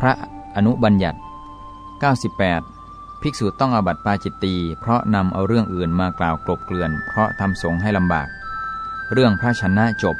พระอนุบัญญัติ 98 ภิกษุต้องอาบัติปาจิตตีเพราะนำเอาเรื่องอื่นมากล่าวกลบเกลื่อน เพราะทำสงให้ลำบาก เรื่องพระชนะจบ